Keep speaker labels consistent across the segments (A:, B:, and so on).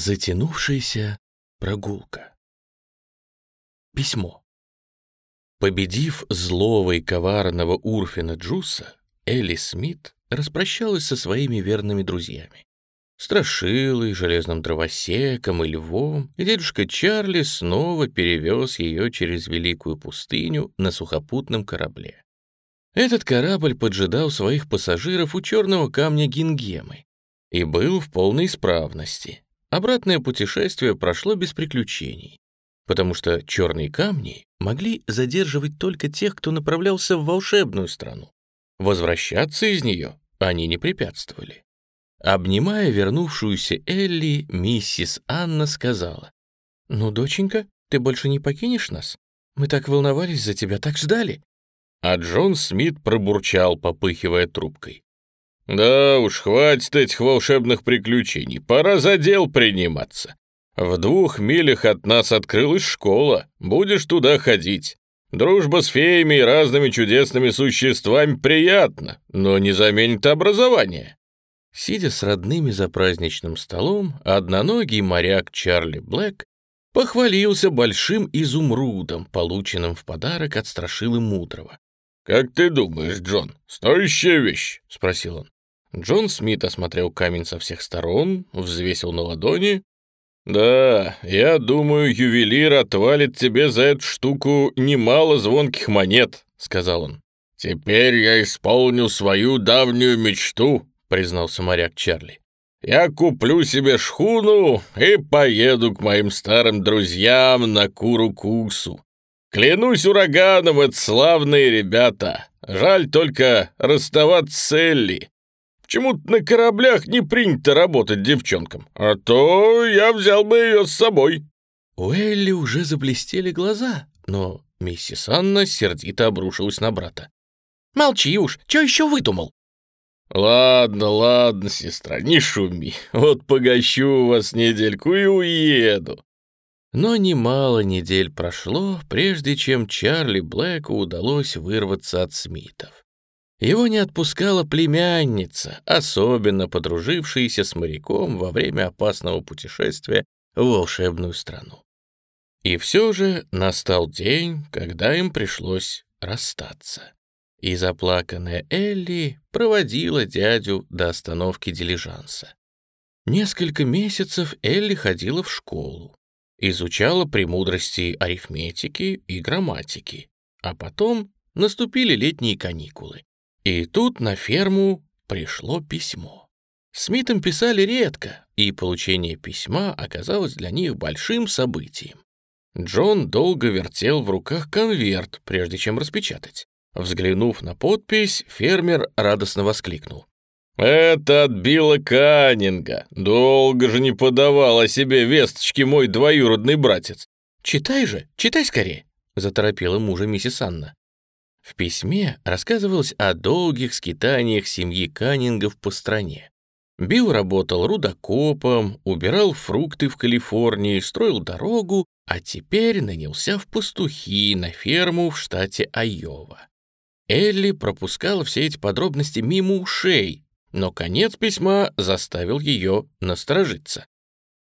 A: Затянувшаяся прогулка. Письмо. Победив злого и коварного Урфина Джуса, Элли Смит распрощалась со своими верными друзьями. Страшилой, железным дровосеком и львом, и дедушка Чарли снова перевез ее через Великую пустыню на сухопутном корабле. Этот корабль поджидал своих пассажиров у черного камня Гингемы и был в полной исправности. Обратное путешествие прошло без приключений, потому что черные камни могли задерживать только тех, кто направлялся в волшебную страну. Возвращаться из нее они не препятствовали. Обнимая вернувшуюся Элли, миссис Анна сказала, «Ну, доченька, ты больше не покинешь нас? Мы так волновались за тебя, так ждали». А Джон Смит пробурчал, попыхивая трубкой. «Да уж, хватит этих волшебных приключений, пора за дел приниматься. В двух милях от нас открылась школа, будешь туда ходить. Дружба с феями и разными чудесными существами приятна, но не заменит образование». Сидя с родными за праздничным столом, одноногий моряк Чарли Блэк похвалился большим изумрудом, полученным в подарок от Страшилы Мудрого. «Как ты думаешь, Джон, стоящая вещь?» — спросил он. Джон Смит осмотрел камень со всех сторон, взвесил на ладони. «Да, я думаю, ювелир отвалит тебе за эту штуку немало звонких монет», — сказал он. «Теперь я исполню свою давнюю мечту», — признался моряк Чарли. «Я куплю себе шхуну и поеду к моим старым друзьям на Куру-Кусу. Клянусь ураганом, это славные ребята. Жаль только расставаться с Элли. Почему-то на кораблях не принято работать девчонкам, а то я взял бы ее с собой». У Элли уже заблестели глаза, но миссис Анна сердито обрушилась на брата. «Молчи уж, что еще выдумал?» «Ладно, ладно, сестра, не шуми. Вот погощу вас недельку и уеду». Но немало недель прошло, прежде чем Чарли Блэку удалось вырваться от Смитов. Его не отпускала племянница, особенно подружившаяся с моряком во время опасного путешествия в волшебную страну. И все же настал день, когда им пришлось расстаться. И заплаканная Элли проводила дядю до остановки дилижанса. Несколько месяцев Элли ходила в школу, изучала премудрости арифметики и грамматики, а потом наступили летние каникулы, и тут на ферму пришло письмо. Смитам писали редко, и получение письма оказалось для них большим событием. Джон долго вертел в руках конверт, прежде чем распечатать. Взглянув на подпись, фермер радостно воскликнул. «Это от Билла Каннинга. Долго же не подавал о себе весточки мой двоюродный братец. Читай же, читай скорее», — заторопила мужа миссис Анна. В письме рассказывалось о долгих скитаниях семьи Каннингов по стране. Билл работал рудокопом, убирал фрукты в Калифорнии, строил дорогу, а теперь нанялся в пастухи на ферму в штате Айова. Элли пропускала все эти подробности мимо ушей, но конец письма заставил ее насторожиться.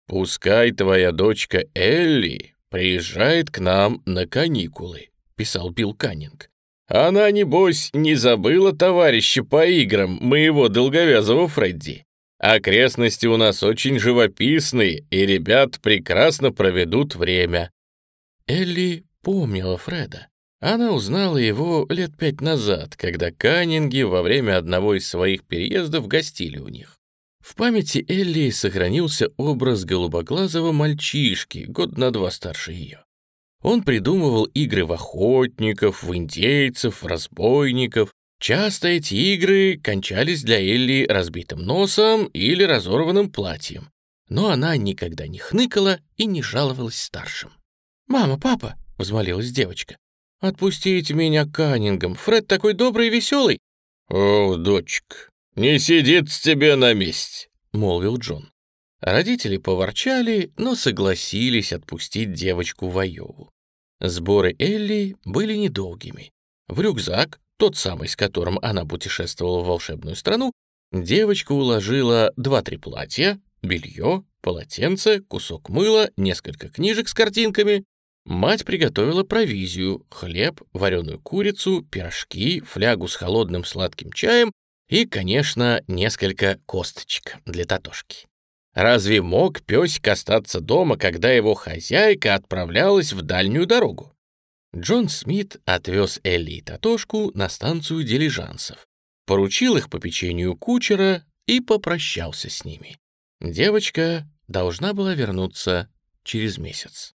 A: «Пускай твоя дочка Элли приезжает к нам на каникулы», — писал Билл Каннинг. Она, небось, не забыла товарища по играм моего долговязого Фредди. Окрестности у нас очень живописные, и ребят прекрасно проведут время». Элли помнила Фреда. Она узнала его лет пять назад, когда Каннинги во время одного из своих переездов гостили у них. В памяти Элли сохранился образ голубоглазого мальчишки, год на два старше ее. Он придумывал игры в охотников, в индейцев, в разбойников. Часто эти игры кончались для Элли разбитым носом или разорванным платьем. Но она никогда не хныкала и не жаловалась старшим. «Мама, папа!» — взмолилась девочка. «Отпустите меня к Каннингам. Фред такой добрый и веселый». «О, дочка, не сидит с тебя на месте», — молвил Джон. Родители поворчали, но согласились отпустить девочку в Айову. Сборы Элли были недолгими. В рюкзак, тот самый, с которым она путешествовала в волшебную страну, девочка уложила два-три платья, белье, полотенце, кусок мыла, несколько книжек с картинками. Мать приготовила провизию, хлеб, вареную курицу, пирожки, флягу с холодным сладким чаем и, конечно, несколько косточек для Татошки. Разве мог песик остаться дома, когда его хозяйка отправлялась в дальнюю дорогу? Джон Смит отвез Элли и Татошку на станцию дилижансов, поручил их по печенью кучера и попрощался с ними. Девочка должна была вернуться через месяц.